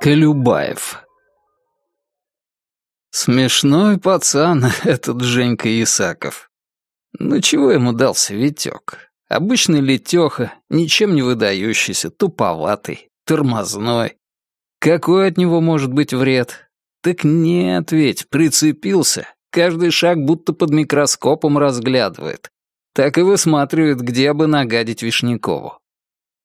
Колюбаев Смешной пацан этот Женька Исаков. Ну чего ему дался Витек? Обычный летеха, ничем не выдающийся, туповатый, тормозной. Какой от него может быть вред? Так нет ведь, прицепился. Каждый шаг будто под микроскопом разглядывает. Так и высматривает, где бы нагадить Вишнякову.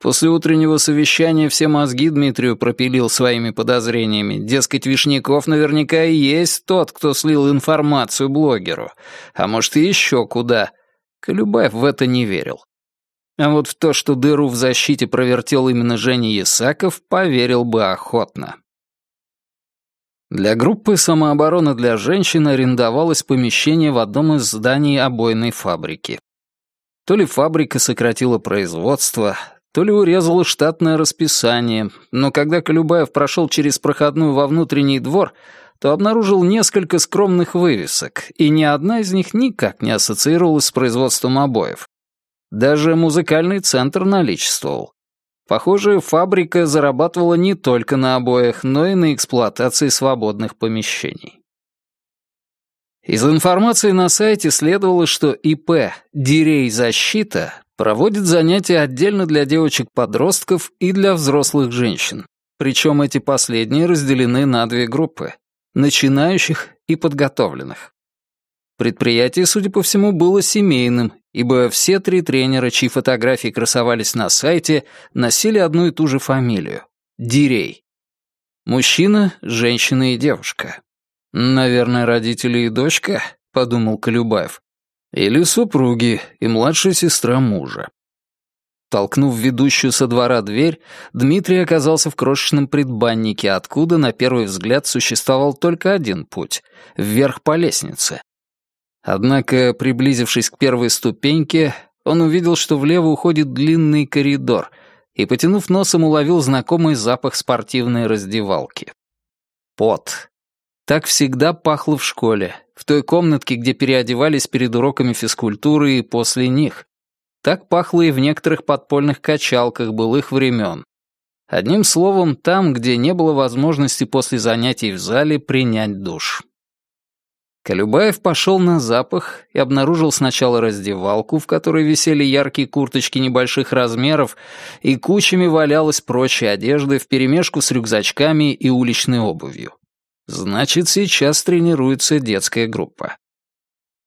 После утреннего совещания все мозги Дмитрию пропилил своими подозрениями. Дескать, Вишняков наверняка и есть тот, кто слил информацию блогеру. А может, и еще куда. Колюбаев в это не верил. А вот в то, что дыру в защите провертел именно Женя Ясаков, поверил бы охотно. Для группы самообороны для женщин арендовалось помещение в одном из зданий обойной фабрики. То ли фабрика сократила производство, то ли урезала штатное расписание, но когда Колюбаев прошел через проходную во внутренний двор, то обнаружил несколько скромных вывесок, и ни одна из них никак не ассоциировалась с производством обоев. Даже музыкальный центр наличествовал. Похоже, фабрика зарабатывала не только на обоях, но и на эксплуатации свободных помещений. Из информации на сайте следовало, что ИП «Дирей Защита» проводит занятия отдельно для девочек-подростков и для взрослых женщин. Причем эти последние разделены на две группы — начинающих и подготовленных. Предприятие, судя по всему, было семейным, ибо все три тренера, чьи фотографии красовались на сайте, носили одну и ту же фамилию — Дирей. Мужчина, женщина и девушка. «Наверное, родители и дочка», — подумал Колюбаев. «Или супруги и младшая сестра мужа». Толкнув ведущую со двора дверь, Дмитрий оказался в крошечном предбаннике, откуда, на первый взгляд, существовал только один путь — вверх по лестнице. Однако, приблизившись к первой ступеньке, он увидел, что влево уходит длинный коридор, и, потянув носом, уловил знакомый запах спортивной раздевалки. Пот. Так всегда пахло в школе, в той комнатке, где переодевались перед уроками физкультуры и после них. Так пахло и в некоторых подпольных качалках былых времен. Одним словом, там, где не было возможности после занятий в зале принять душ. Колюбаев пошел на запах и обнаружил сначала раздевалку, в которой висели яркие курточки небольших размеров, и кучами валялась прочая одежда вперемешку с рюкзачками и уличной обувью. Значит, сейчас тренируется детская группа.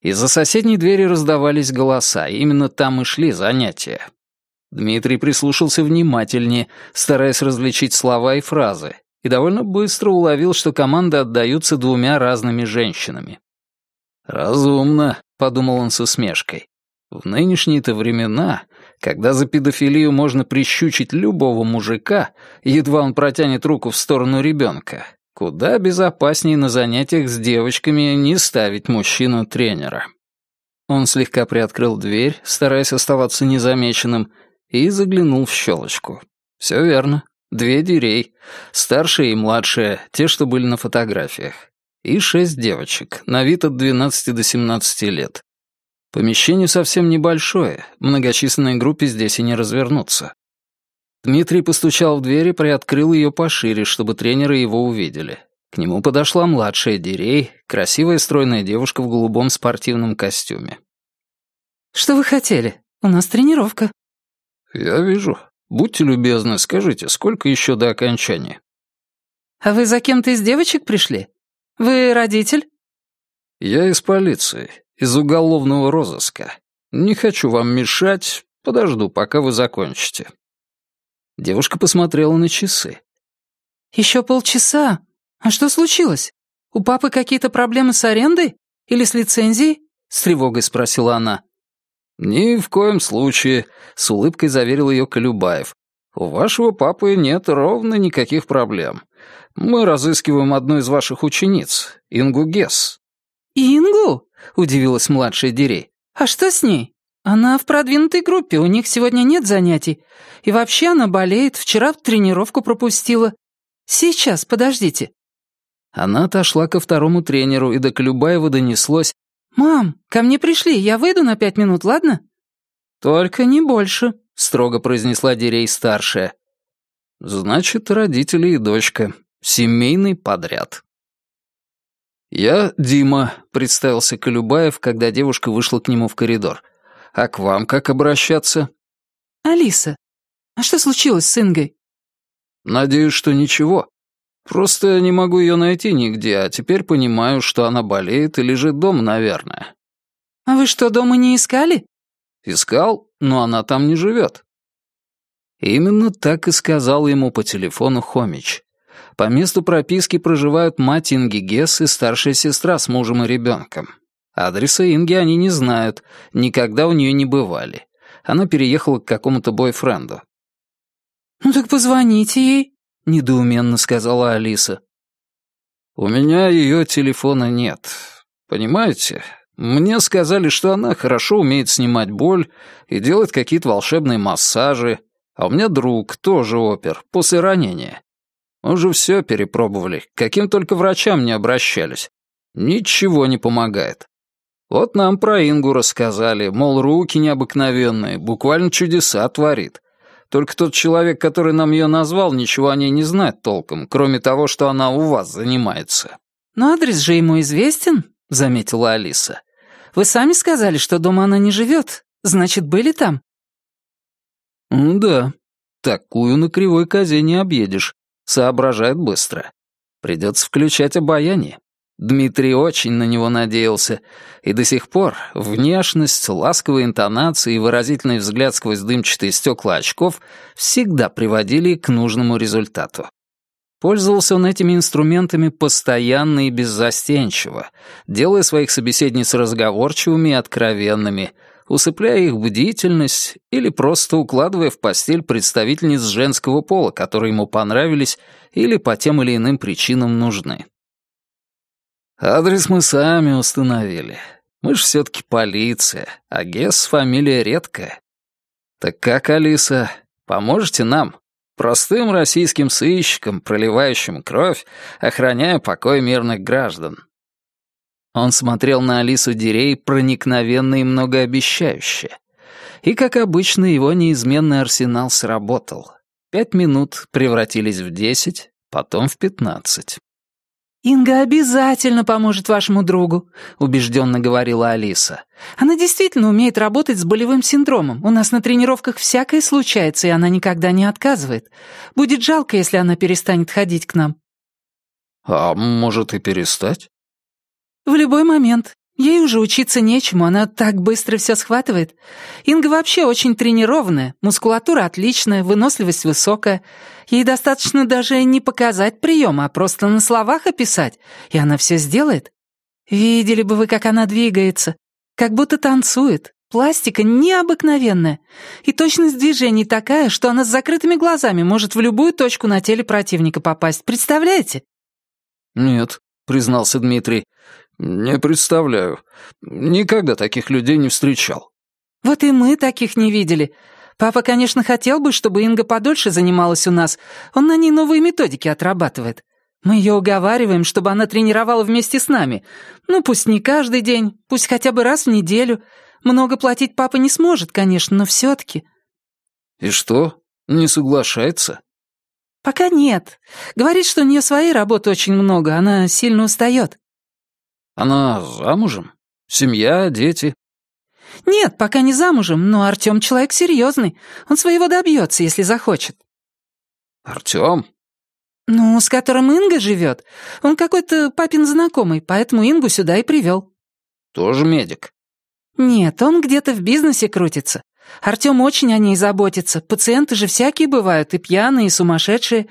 Из-за соседней двери раздавались голоса, именно там и шли занятия. Дмитрий прислушался внимательнее, стараясь различить слова и фразы, и довольно быстро уловил, что команды отдаются двумя разными женщинами. «Разумно», — подумал он с усмешкой. «В нынешние-то времена, когда за педофилию можно прищучить любого мужика, едва он протянет руку в сторону ребенка, куда безопаснее на занятиях с девочками не ставить мужчину-тренера». Он слегка приоткрыл дверь, стараясь оставаться незамеченным, и заглянул в щелочку. Все верно. Две дверей. Старшая и младшая, те, что были на фотографиях и шесть девочек, на вид от 12 до 17 лет. Помещение совсем небольшое, многочисленной группе здесь и не развернуться. Дмитрий постучал в дверь и приоткрыл ее пошире, чтобы тренеры его увидели. К нему подошла младшая Дирей, красивая стройная девушка в голубом спортивном костюме. «Что вы хотели? У нас тренировка». «Я вижу. Будьте любезны, скажите, сколько еще до окончания?» «А вы за кем-то из девочек пришли? Вы родитель?» «Я из полиции, из уголовного розыска. Не хочу вам мешать, подожду, пока вы закончите». Девушка посмотрела на часы. «Еще полчаса? А что случилось? У папы какие-то проблемы с арендой? Или с лицензией?» — с тревогой спросила она. «Ни в коем случае», — с улыбкой заверил ее Колюбаев. «У вашего папы нет ровно никаких проблем. Мы разыскиваем одну из ваших учениц, Ингу Гесс». «Ингу?» — удивилась младшая Дирей. «А что с ней? Она в продвинутой группе, у них сегодня нет занятий. И вообще она болеет, вчера тренировку пропустила. Сейчас, подождите». Она отошла ко второму тренеру, и до Колюбаева донеслось. «Мам, ко мне пришли, я выйду на пять минут, ладно?» «Только не больше», — строго произнесла Дирей старшая. Значит, родители и дочка. Семейный подряд. «Я Дима», — представился Колюбаев, когда девушка вышла к нему в коридор. «А к вам как обращаться?» «Алиса, а что случилось с Ингой?» «Надеюсь, что ничего. Просто не могу ее найти нигде, а теперь понимаю, что она болеет и лежит дома, наверное». «А вы что, дома не искали?» «Искал, но она там не живет». Именно так и сказал ему по телефону Хомич. По месту прописки проживают мать Инги Гесс и старшая сестра с мужем и ребенком. Адреса Инги они не знают, никогда у нее не бывали. Она переехала к какому-то бойфренду. «Ну так позвоните ей», — недоуменно сказала Алиса. «У меня ее телефона нет. Понимаете, мне сказали, что она хорошо умеет снимать боль и делать какие-то волшебные массажи, а у меня друг, тоже опер, после ранения. Мы уже все перепробовали, каким только врачам не обращались. Ничего не помогает. Вот нам про Ингу рассказали, мол, руки необыкновенные, буквально чудеса творит. Только тот человек, который нам ее назвал, ничего о ней не знает толком, кроме того, что она у вас занимается. «Но адрес же ему известен», — заметила Алиса. «Вы сами сказали, что дома она не живет. Значит, были там?» «Да, такую на кривой козе не объедешь. Соображает быстро. Придется включать обаяние. Дмитрий очень на него надеялся, и до сих пор внешность, ласковые интонации и выразительный взгляд сквозь дымчатые стекла очков всегда приводили к нужному результату. Пользовался он этими инструментами постоянно и беззастенчиво, делая своих собеседниц разговорчивыми и откровенными, усыпляя их бдительность или просто укладывая в постель представительниц женского пола, которые ему понравились или по тем или иным причинам нужны. Адрес мы сами установили. Мы ж все-таки полиция, а Гесс — фамилия редкая. Так как, Алиса, поможете нам, простым российским сыщикам, проливающим кровь, охраняя покой мирных граждан? Он смотрел на Алису Дирей проникновенно и многообещающе. И, как обычно, его неизменный арсенал сработал. Пять минут превратились в десять, потом в пятнадцать. «Инга обязательно поможет вашему другу», — убежденно говорила Алиса. «Она действительно умеет работать с болевым синдромом. У нас на тренировках всякое случается, и она никогда не отказывает. Будет жалко, если она перестанет ходить к нам». «А может и перестать?» В любой момент. Ей уже учиться нечему, она так быстро все схватывает. Инга вообще очень тренированная, мускулатура отличная, выносливость высокая. Ей достаточно даже не показать прием, а просто на словах описать, и она все сделает. Видели бы вы, как она двигается. Как будто танцует. Пластика необыкновенная. И точность движений такая, что она с закрытыми глазами может в любую точку на теле противника попасть. Представляете? «Нет», — признался Дмитрий. «Не представляю. Никогда таких людей не встречал». «Вот и мы таких не видели. Папа, конечно, хотел бы, чтобы Инга подольше занималась у нас. Он на ней новые методики отрабатывает. Мы ее уговариваем, чтобы она тренировала вместе с нами. Ну, пусть не каждый день, пусть хотя бы раз в неделю. Много платить папа не сможет, конечно, но все-таки». «И что, не соглашается?» «Пока нет. Говорит, что у нее своей работы очень много, она сильно устает». Она замужем? Семья, дети?» «Нет, пока не замужем, но Артём человек серьезный. Он своего добьется, если захочет». «Артём?» «Ну, с которым Инга живет. Он какой-то папин знакомый, поэтому Ингу сюда и привел». «Тоже медик?» «Нет, он где-то в бизнесе крутится. Артём очень о ней заботится. Пациенты же всякие бывают, и пьяные, и сумасшедшие.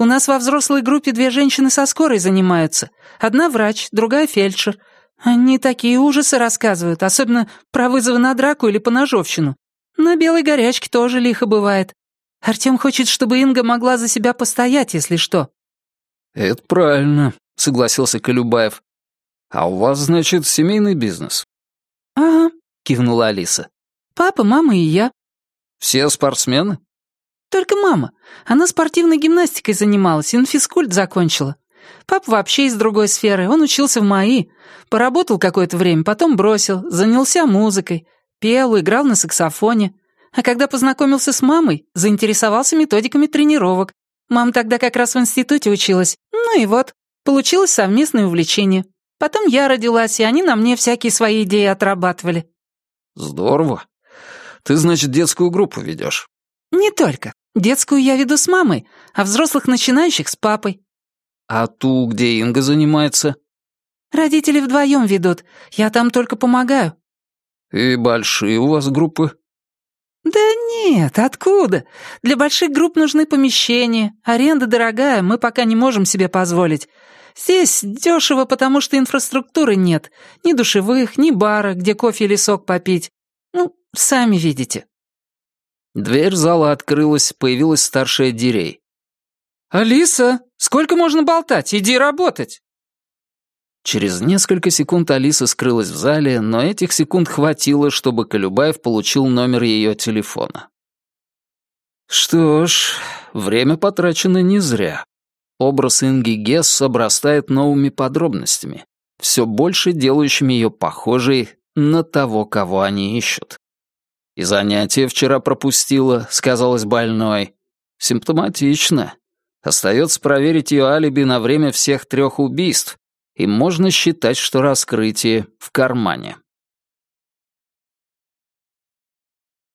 У нас во взрослой группе две женщины со скорой занимаются. Одна врач, другая фельдшер. Они такие ужасы рассказывают, особенно про вызовы на драку или поножовщину. На белой горячке тоже лихо бывает. Артем хочет, чтобы Инга могла за себя постоять, если что». «Это правильно», — согласился Колюбаев. «А у вас, значит, семейный бизнес?» «Ага», — кивнула Алиса. «Папа, мама и я». «Все спортсмены?» Только мама. Она спортивной гимнастикой занималась, инфискульт закончила. Папа вообще из другой сферы, он учился в МАИ. Поработал какое-то время, потом бросил, занялся музыкой. Пел, играл на саксофоне. А когда познакомился с мамой, заинтересовался методиками тренировок. Мама тогда как раз в институте училась. Ну и вот, получилось совместное увлечение. Потом я родилась, и они на мне всякие свои идеи отрабатывали». «Здорово. Ты, значит, детскую группу ведешь?» «Не только. Детскую я веду с мамой, а взрослых начинающих с папой». «А ту, где Инга занимается?» «Родители вдвоем ведут. Я там только помогаю». «И большие у вас группы?» «Да нет, откуда? Для больших групп нужны помещения. Аренда дорогая, мы пока не можем себе позволить. Здесь дешево, потому что инфраструктуры нет. Ни душевых, ни бара, где кофе или сок попить. Ну, сами видите». Дверь зала открылась, появилась старшая Дирей. «Алиса, сколько можно болтать? Иди работать!» Через несколько секунд Алиса скрылась в зале, но этих секунд хватило, чтобы Колюбаев получил номер ее телефона. Что ж, время потрачено не зря. Образ Инги Гесс обрастает новыми подробностями, все больше делающими ее похожей на того, кого они ищут. И занятие вчера пропустила, сказалось больной. Симптоматично. Остается проверить ее алиби на время всех трех убийств, и можно считать, что раскрытие в кармане.